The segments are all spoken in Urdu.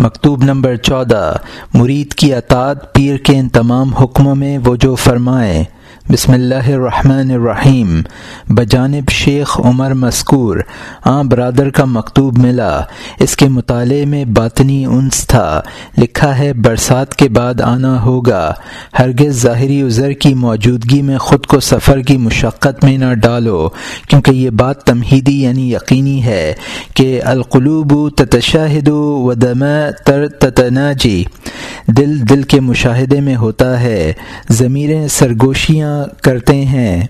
مکتوب نمبر چودہ، مرید کی اطاعت پیر کے ان تمام حکموں میں وہ جو فرمائیں بسم اللہ الرحمن الرحیم۔ بجانب شیخ عمر مسکور آں برادر کا مکتوب ملا۔ اس کے مطالعے میں باطنی انس تھا۔ لکھا ہے، برسات کے بعد آنا ہوگا۔ ہرگز ظاہری عذر کی موجودگی میں خود کو سفر کی مشقت میں نہ ڈالو۔ کیونکہ یہ بات تمہیدی یعنی یقینی ہے کہ القلوب تتشاہد و دم تر تتناجی۔ دل دل کے مشاہدے میں ہوتا ہے۔ ضمیریں، سرگوشیاں کرتے ہیں۔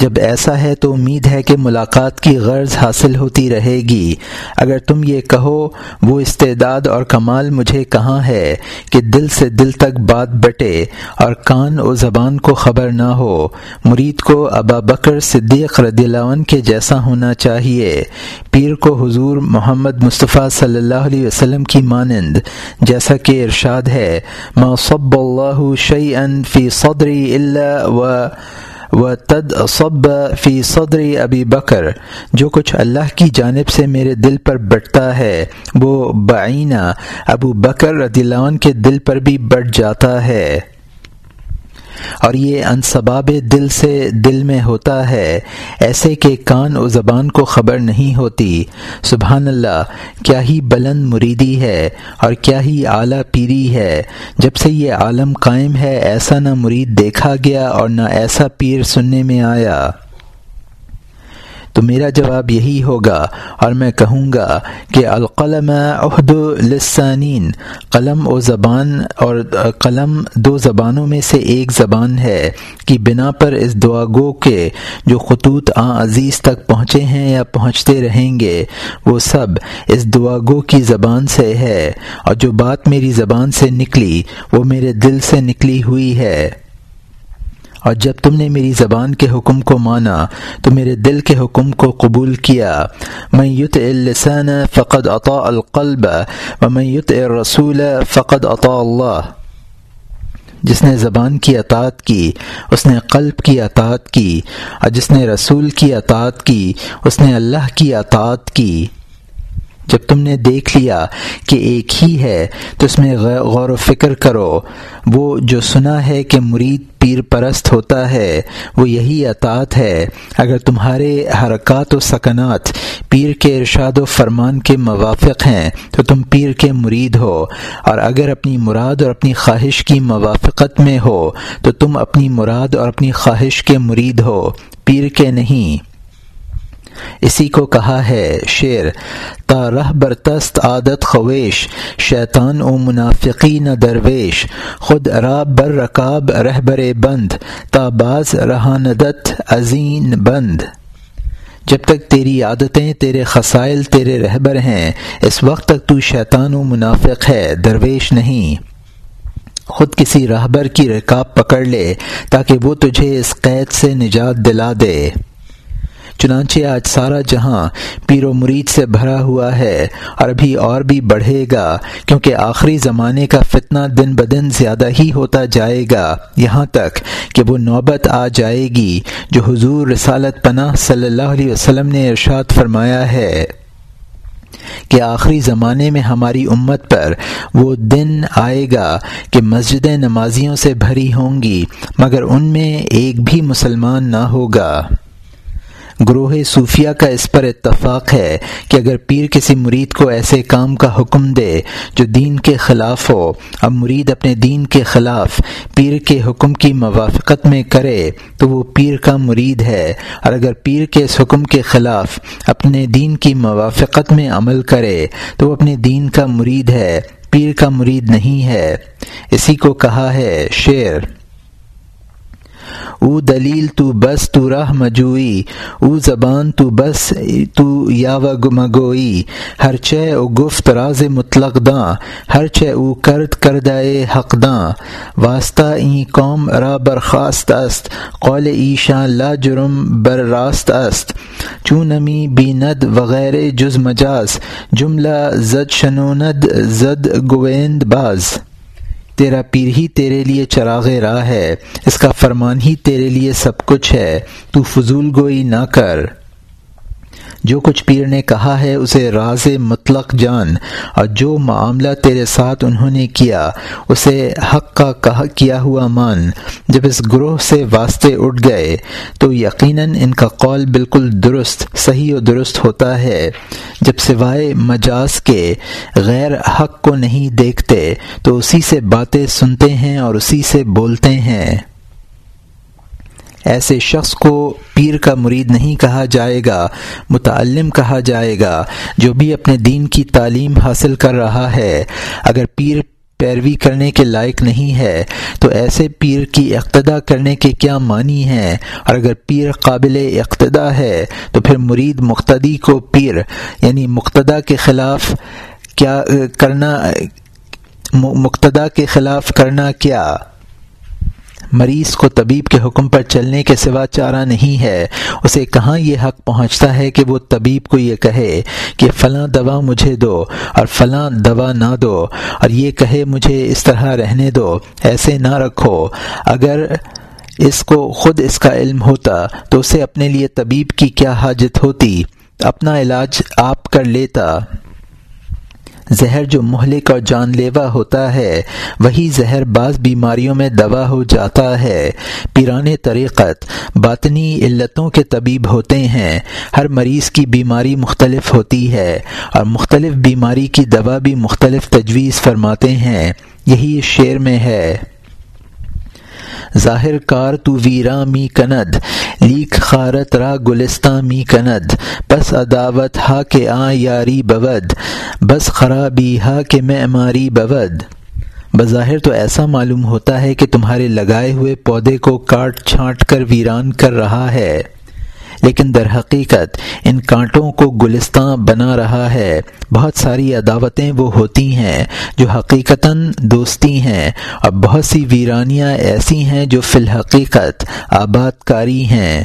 جب ایسا ہے تو امید ہے کہ ملاقات کی غرض حاصل ہوتی رہے گی۔ اگر تم یہ کہو، وہ استعداد اور کمال مجھے کہاں ہے کہ دل سے دل تک بات بٹے اور کان و زبان کو خبر نہ ہو؟ مرید کو ابا بکر صدیق رضی اللہ عنہ کے جیسا ہونا چاہیے۔ پیر کو حضور محمد مصطفیٰ صلی اللہ علیہ وسلم کی مانند، جیسا کہ ارشاد ہے، ما صب اللہ شعی فی صدری اللہ و و تد صب فی صدری ابی بکر جو کچھ اللہ کی جانب سے میرے دل پر بٹتا ہے، وہ بعینہ ابو بکر رضی اللہ عنہ کے دل پر بھی بٹ جاتا ہے۔ اور یہ انصباب دل سے دل میں ہوتا ہے، ایسے کہ کان و زبان کو خبر نہیں ہوتی۔ سبحان اللہ، کیا ہی بلند مریدی ہے اور کیا ہی اعلیٰ پیری ہے۔ جب سے یہ عالم قائم ہے، ایسا نہ مرید دیکھا گیا اور نہ ایسا پیر سننے میں آیا۔ تو میرا جواب یہی ہوگا اور میں کہوں گا کہ القلم عہد لسانین قلم و زبان اور قلم دو زبانوں میں سے ایک زبان ہے کہ بنا پر اس دعا گو کے جو خطوط آ عزیز تک پہنچے ہیں یا پہنچتے رہیں گے، وہ سب اس دعا گو کی زبان سے ہے اور جو بات میری زبان سے نکلی، وہ میرے دل سے نکلی ہوئی ہے۔ اور جب تم نے میری زبان کے حکم کو مانا تو میرے دل کے حکم کو قبول کیا۔ میں یت السان فقد عطا القلب و میں یت رسول فقد عطا اللہ۔ جس نے زبان کی اطاعت کی، اس نے قلب کی اطاعت کی، اور جس نے رسول کی اطاعت کی، اس نے اللہ کی اطاعت کی۔ جب تم نے دیکھ لیا کہ ایک ہی ہے، تو اس میں غور و فکر کرو۔ وہ جو سنا ہے کہ مرید پیر پرست ہوتا ہے، وہ یہی اطاعت ہے۔ اگر تمہارے حرکات و سکنات پیر کے ارشاد و فرمان کے موافق ہیں، تو تم پیر کے مرید ہو۔ اور اگر اپنی مراد اور اپنی خواہش کی موافقت میں ہو، تو تم اپنی مراد اور اپنی خواہش کے مرید ہو۔ پیر کے نہیں۔ اسی کو کہا ہے شعر، تا رہ برتست عادت خویش، شیطان و منافقی نہ درویش، خود راب بر رکاب رہ بر بند، تا باز رہاندت عظین بند۔ جب تک تیری عادتیں تیرے خسائل تیرے رہبر ہیں، اس وقت تک تو شیطان و منافق ہے، درویش نہیں۔ خود کسی رہبر کی رکاب پکڑ لے، تاکہ وہ تجھے اس قید سے نجات دلا دے۔ چنانچہ آج سارا جہاں پیر و مرید سے بھرا ہوا ہے اور ابھی اور بھی بڑھے گا، کیونکہ آخری زمانے کا فتنہ دن بدن زیادہ ہی ہوتا جائے گا۔ یہاں تک کہ وہ نوبت آ جائے گی، جو حضور رسالت پناہ صلی اللہ علیہ وسلم نے ارشاد فرمایا ہے کہ آخری زمانے میں ہماری امت پر وہ دن آئے گا کہ مسجدیں نمازیوں سے بھری ہوں گی، مگر ان میں ایک بھی مسلمان نہ ہوگا۔ گروہ صوفیہ کا اس پر اتفاق ہے کہ اگر پیر کسی مرید کو ایسے کام کا حکم دے جو دین کے خلاف ہو، اب مرید اپنے دین کے خلاف پیر کے حکم کی موافقت میں کرے تو وہ پیر کا مرید ہے۔ اور اگر پیر کے اس حکم کے خلاف اپنے دین کی موافقت میں عمل کرے تو وہ اپنے دین کا مرید ہے۔ پیر کا مرید نہیں ہے۔ اسی کو کہا ہے شعر۔ او دلیل تو بس تو راہ مجوئی او زبان تو بس تو یا و مگوئی۔ ہر چے او گفت راز مطلق داں، ہر چے او کرد کردائے حق داں۔ واسطہ این قوم را برخاست است، قول ایشان لا جرم بر راست است۔ چونمی بیند وغیرہ جز مجاز، جملہ زد شنوند زد گویند باز۔ تیرا پیر ہی تیرے لیے چراغ راہ ہے، اس کا فرمان ہی تیرے لیے سب کچھ ہے، تو فضول گوئی نہ کر۔ جو کچھ پیر نے کہا ہے اسے راز مطلق جان، اور جو معاملہ تیرے ساتھ انہوں نے کیا، اسے حق کا کہا کیا ہوا مان۔ جب اس گروہ سے واسطے اٹھ گئے، تو یقیناً ان کا قول بالکل درست، صحیح و درست ہوتا ہے۔ جب سوائے مجاز کے غیر حق کو نہیں دیکھتے، تو اسی سے باتیں سنتے ہیں اور اسی سے بولتے ہیں۔ ایسے شخص کو پیر کا مرید نہیں کہا جائے گا، متعلم کہا جائے گا، جو بھی اپنے دین کی تعلیم حاصل کر رہا ہے۔ اگر پیر پیروی کرنے کے لائق نہیں ہے، تو ایسے پیر کی اقتدا کرنے کے کیا معنی ہیں؟ اور اگر پیر قابل اقتدا ہے، تو پھر مرید مقتدی کو پیر یعنی مقتدا کے خلاف کیا، کرنا، مقتدا کے خلاف کرنا کیا؟ مریض کو طبیب کے حکم پر چلنے کے سوا چارہ نہیں ہے۔ اسے کہاں یہ حق پہنچتا ہے کہ وہ طبیب کو یہ کہے کہ فلاں دوا مجھے دو اور فلاں دوا نہ دو اور یہ کہے مجھے اس طرح رہنے دو، ایسے نہ رکھو۔ اگر اس کو خود اس کا علم ہوتا تو اسے اپنے لیے طبیب کی کیا حاجت ہوتی؟ اپنا علاج آپ کر لیتا۔ زہر جو مہلک اور جان لیوا ہوتا ہے، وہی زہر بعض بیماریوں میں دوا ہو جاتا ہے۔ پیران طریقت، باطنی علتوں کے طبیب ہوتے ہیں۔ ہر مریض کی بیماری مختلف ہوتی ہے اور مختلف بیماری کی دوا بھی مختلف تجویز فرماتے ہیں۔ یہی اس شعر میں ہے۔ ظاہر کار تو ویرا می کند، لیک خارت را گلستہ می کند بس عداوت ہا کہ آ یاری بود، بس خرابی ہا کے معماری بود۔ بظاہر تو ایسا معلوم ہوتا ہے کہ تمہارے لگائے ہوئے پودے کو کاٹ چھانٹ کر ویران کر رہا ہے۔ لیکن در حقیقت ان کانٹوں کو گلستان بنا رہا ہے۔ بہت ساری عداوتیں وہ ہوتی ہیں جو حقیقتاً دوستی ہیں۔ اور بہت سی ویرانیاں ایسی ہیں جو فی الحقیقت آباد کاری ہیں۔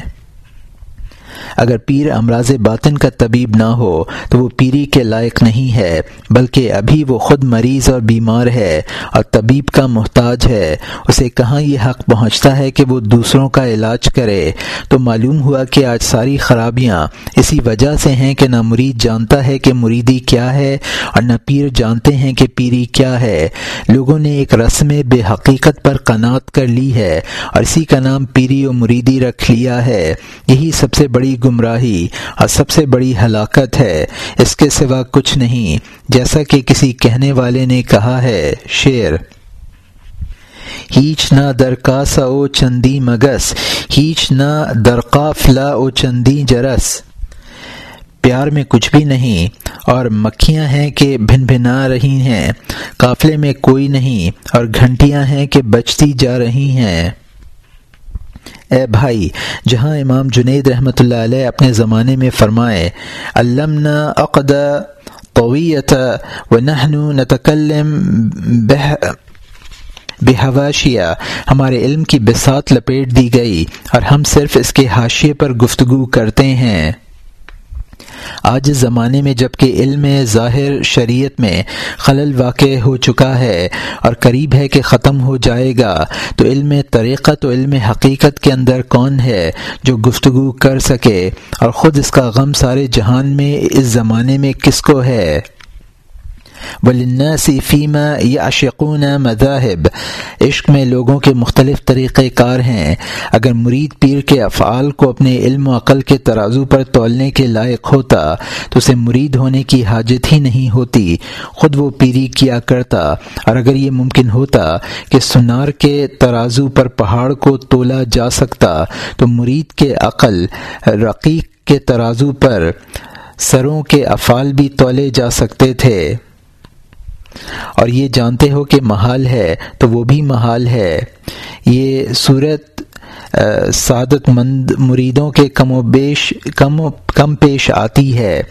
اگر پیر امراض باطن کا طبیب نہ ہو، تو وہ پیری کے لائق نہیں ہے، بلکہ ابھی وہ خود مریض اور بیمار ہے اور طبیب کا محتاج ہے۔ اسے کہاں یہ حق پہنچتا ہے کہ وہ دوسروں کا علاج کرے؟ تو معلوم ہوا کہ آج ساری خرابیاں اسی وجہ سے ہیں کہ نہ مرید جانتا ہے کہ مریدی کیا ہے اور نہ پیر جانتے ہیں کہ پیری کیا ہے۔ لوگوں نے ایک رسم بے حقیقت پر قناعت کر لی ہے اور اسی کا نام پیری و مریدی رکھ لیا ہے۔ یہی سب سے بڑی گمراہی اور سب سے بڑی ہلاکت ہے۔ اس کے سوا کچھ نہیں۔ جیسا کہ کسی کہنے والے نے کہا ہے، شعر۔ ہیچ نہ درکاسا او چندی مگس، ہیچ نہ درقافلا او چندی جرس۔ پیار میں کچھ بھی نہیں۔ اور مکھیاں ہیں کہ بھن بھنا رہی ہیں۔ قافلے میں کوئی نہیں۔ اور گھنٹیاں ہیں کہ بچتی جا رہی ہیں۔ اے بھائی، جہاں امام جنید رحمۃ اللہ علیہ اپنے زمانے میں فرمائے، علمنا عقد طویت و نہن نتکلم بحواشیا ہمارے علم کی بسات لپیٹ دی گئی اور ہم صرف اس کے حاشیے پر گفتگو کرتے ہیں۔ آج زمانے میں جبکہ علم ظاہر شریعت میں خلل واقع ہو چکا ہے اور قریب ہے کہ ختم ہو جائے گا، تو علم طریقت و علم حقیقت کے اندر کون ہے جو گفتگو کر سکے؟ اور خود اس کا غم سارے جہان میں، اس زمانے میں کس کو ہے؟ ولناسی فیمہ یا اشقون مذاہب عشق میں لوگوں کے مختلف طریقہ کار ہیں۔ اگر مرید پیر کے افعال کو اپنے علم و عقل کے ترازو پر تولنے کے لائق ہوتا، تو اسے مرید ہونے کی حاجت ہی نہیں ہوتی۔ خود وہ پیری کیا کرتا۔ اور اگر یہ ممکن ہوتا کہ سنار کے ترازو پر پہاڑ کو تولا جا سکتا، تو مرید کے عقل رقیق کے ترازو پر سروں کے افعال بھی تولے جا سکتے تھے۔ اور یہ جانتے ہو کہ محال ہے تو وہ بھی محال ہے۔ یہ صورت سعادت مند مریدوں کے کم و بیش، کم و کم پیش آتی ہے۔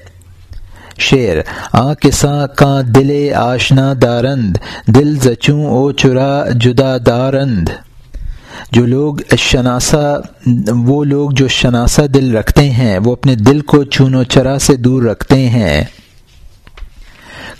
شعر آ کساں کا دل آشنا دارند، دل زچوں او چرا جدا دارند۔ جو لوگ شناسا، وہ لوگ جو شناسہ دل رکھتے ہیں، وہ اپنے دل کو چون و چرا سے دور رکھتے ہیں۔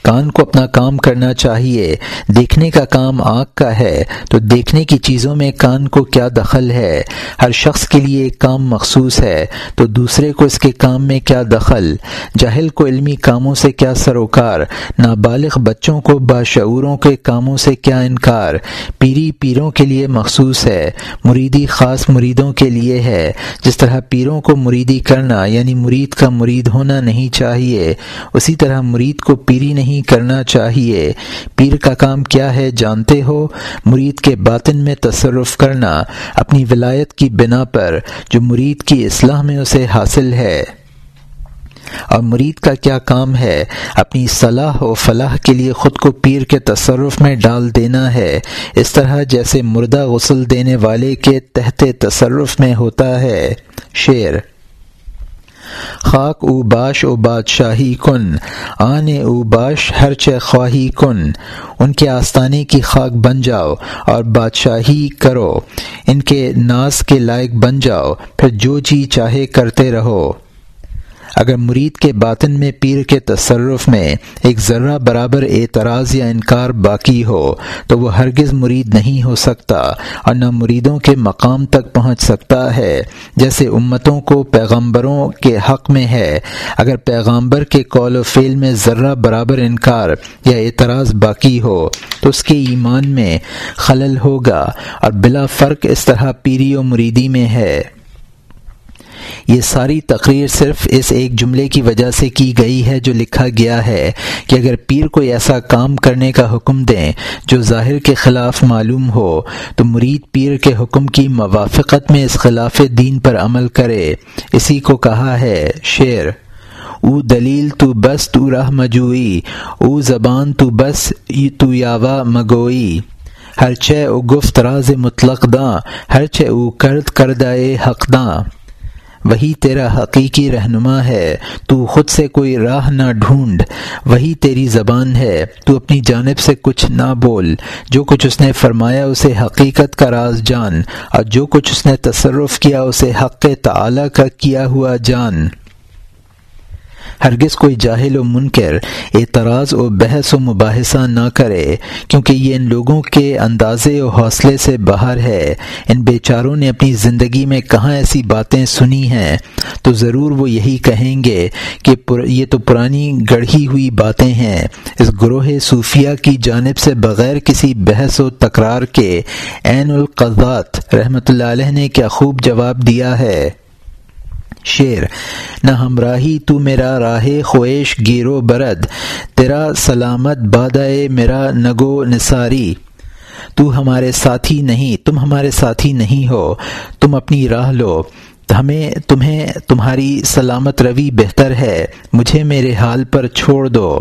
کان کو اپنا کام کرنا چاہیے۔ دیکھنے کا کام آنکھ کا ہے۔ تو دیکھنے کی چیزوں میں کان کو کیا دخل ہے؟ ہر شخص کے لیے ایک کام مخصوص ہے۔ تو دوسرے کو اس کے کام میں کیا دخل؟ جاہل کو علمی کاموں سے کیا سروکار؟ نابالغ بچوں کو باشعوروں کے کاموں سے کیا انکار؟ پیری پیروں کے لیے مخصوص ہے۔ مریدی خاص مریدوں کے لیے ہے۔ جس طرح پیروں کو مریدی کرنا یعنی مرید کا مرید ہونا نہیں چاہیے، اسی طرح مرید کو پیری نہیں کرنا چاہیے۔ پیر کا کام کیا ہے جانتے ہو؟ مرید کے باطن میں تصرف کرنا اپنی ولایت کی بنا پر جو مرید کی اصلاح میں اسے حاصل ہے۔ اور مرید کا کیا کام ہے؟ اپنی صلاح و فلاح کے لیے خود کو پیر کے تصرف میں ڈال دینا ہے۔ اس طرح جیسے مردہ غسل دینے والے کے تحت تصرف میں ہوتا ہے۔ شعر خاک او باش او بادشاہی کن، آن او باش ہر چہ خواہی کن۔ ان کے آستانے کی خاک بن جاؤ اور بادشاہی کرو۔ ان کے ناز کے لائق بن جاؤ، پھر جو جی چاہے کرتے رہو۔ اگر مرید کے باطن میں پیر کے تصرف میں ایک ذرہ برابر اعتراض یا انکار باقی ہو، تو وہ ہرگز مرید نہیں ہو سکتا اور نہ مریدوں کے مقام تک پہنچ سکتا ہے، جیسے امتوں کو پیغمبروں کے حق میں ہے۔ اگر پیغمبر کے قول و فعل میں ذرہ برابر انکار یا اعتراض باقی ہو، تو اس کے ایمان میں خلل ہوگا اور بلا فرق اس طرح پیری و مریدی میں ہے۔ یہ ساری تقریر صرف اس ایک جملے کی وجہ سے کی گئی ہے جو لکھا گیا ہے کہ اگر پیر کوئی ایسا کام کرنے کا حکم دیں جو ظاہر کے خلاف معلوم ہو، تو مرید پیر کے حکم کی موافقت میں اس خلاف دین پر عمل کرے۔ اسی کو کہا ہے شعر۔ او دلیل تو بس تو راہ مجوئی، او زبان تو بس تو یاوا مگوئی۔ ہر چے او گفت راز مطلق داں، ہر چے او کرد کردائے حق داں۔ وہی تیرا حقیقی رہنما ہے، تو خود سے کوئی راہ نہ ڈھونڈ۔ وہی تیری زبان ہے، تو اپنی جانب سے کچھ نہ بول۔ جو کچھ اس نے فرمایا اسے حقیقت کا راز جان، اور جو کچھ اس نے تصرف کیا اسے حق تعالی کا کیا ہوا جان۔ ہرگز کوئی جاہل و منکر اعتراض و بحث و مباحثہ نہ کرے، کیونکہ یہ ان لوگوں کے اندازے و حوصلے سے باہر ہے۔ ان بیچاروں نے اپنی زندگی میں کہاں ایسی باتیں سنی ہیں؟ تو ضرور وہ یہی کہیں گے کہ یہ تو پرانی گڑھی ہوئی باتیں ہیں۔ اس گروہ صوفیہ کی جانب سے بغیر کسی بحث و تکرار کے، عین القضات رحمۃ اللہ علیہ نے کیا خوب جواب دیا ہے۔ شیر۔ نہ ہمراہی تو میرا راہ خویش گیرو برد۔ تیرا سلامت بادائے میرا نگو نثاری۔ تو ہمارے ساتھی نہیں، تم ہمارے ساتھی نہیں ہو۔ تم اپنی راہ لو۔ ہمیں، تمہیں، تمہاری سلامت روی بہتر ہے۔ مجھے میرے حال پر چھوڑ دو۔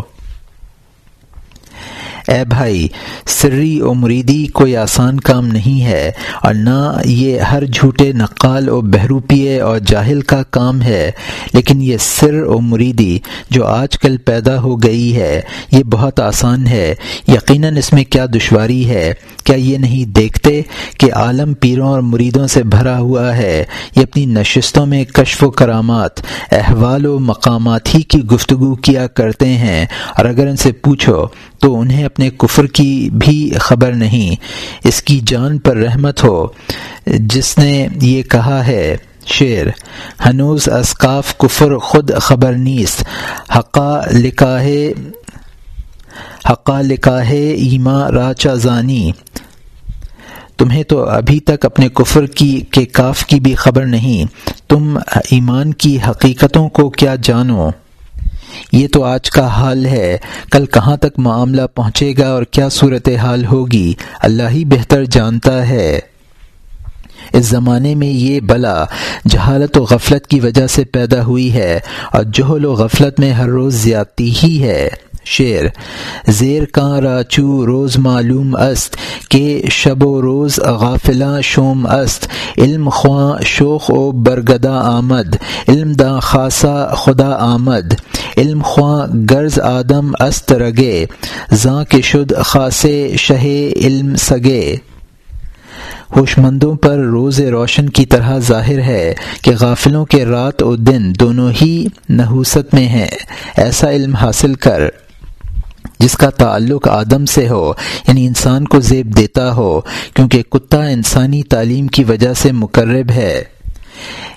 اے بھائی، سری و مریدی کوئی آسان کام نہیں ہے اور نہ یہ ہر جھوٹے نقال و بہروپیے اور جاہل کا کام ہے، لیکن یہ سر و مریدی جو آج کل پیدا ہو گئی ہے، یہ بہت آسان ہے۔ یقیناً اس میں کیا دشواری ہے؟ کیا یہ نہیں دیکھتے کہ عالم پیروں اور مریدوں سے بھرا ہوا ہے؟ یہ اپنی نشستوں میں کشف و کرامات، احوال و مقامات ہی کی گفتگو کیا کرتے ہیں۔ اور اگر ان سے پوچھو تو انہیں اپنے کفر کی بھی خبر نہیں، اس کی جان پر رحمت ہو۔ جس نے یہ کہا ہے، شعر، ہنوز اسکاف کفر خود خبر نیست۔ حقا لکھا حقا لکھا ایما راچا زانی۔ تمہیں تو ابھی تک اپنے کفر کی، کے کاف کی بھی خبر نہیں۔ تم ایمان کی حقیقتوں کو کیا جانو؟ یہ تو آج کا حال ہے۔ کل کہاں تک معاملہ پہنچے گا اور کیا صورت حال ہوگی؟ اللہ ہی بہتر جانتا ہے۔ اس زمانے میں یہ بلا جہالت و غفلت کی وجہ سے پیدا ہوئی ہے اور جہل و غفلت میں ہر روز زیادتی ہی ہے۔ شعر۔ زیر کاں راچو روز معلوم است کہ شب و روز غافلاں شوم است۔ علم خواں شوق و برگدا آمد۔ علم دا خاصا خدا آمد۔ علم خواں غرض آدم است رگے۔ زاں کے شد خاصے شہ علم سگے۔ ہوش مندوں پر روز روشن کی طرح ظاہر ہے کہ غافلوں کے رات و دن دونوں ہی نحوست میں ہیں۔ ایسا علم حاصل کر۔ جس کا تعلق آدم سے ہو یعنی انسان کو زیب دیتا ہو، کیونکہ کتا انسانی تعلیم کی وجہ سے مقرب ہے۔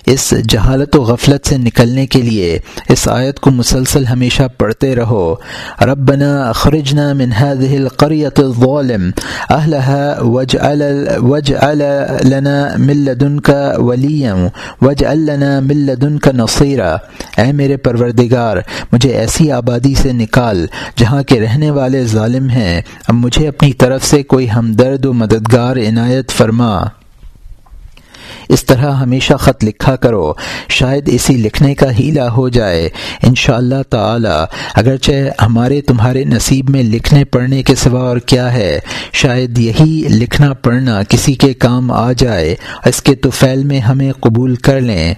اس جہالت و غفلت سے نکلنے کے لیے اس آیت کو مسلسل ہمیشہ پڑھتے رہو۔ ربنا اخرجنا من هذه القرية الظالم، اهلها واجعل واجعل لنا من لدنك وليا، واجعل لنا من لدنك نصيرا۔ اے میرے پروردگار، مجھے ایسی آبادی سے نکال جہاں کے رہنے والے ظالم ہیں۔ اب مجھے اپنی طرف سے کوئی ہمدرد و مددگار عنایت فرما۔ اس طرح ہمیشہ خط لکھا کرو، شاید اسی لکھنے کا ہیلا ہو جائے۔ انشاءاللہ اللہ تعالی، اگرچہ ہمارے تمہارے نصیب میں لکھنے پڑھنے کے سوا اور کیا ہے، شاید یہی لکھنا پڑھنا کسی کے کام آ جائے، اس کے توفیل میں ہمیں قبول کر لیں۔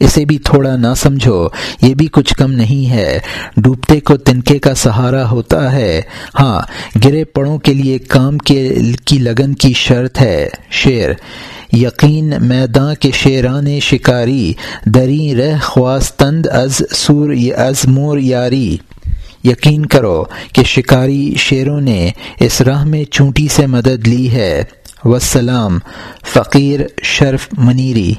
اسے بھی تھوڑا نہ سمجھو، یہ بھی کچھ کم نہیں ہے۔ ڈوبتے کو تنکے کا سہارا ہوتا ہے۔ ہاں گرے پڑوں کے لیے کام کے کی لگن کی شرط ہے۔ شعر یقین میداں کے شیران شکاری، دری رہ خواستند از سور از مور یاری۔ یقین کرو کہ شکاری شیروں نے اس راہ میں چونٹی سے مدد لی ہے۔ وسلام فقیر شرف منیری۔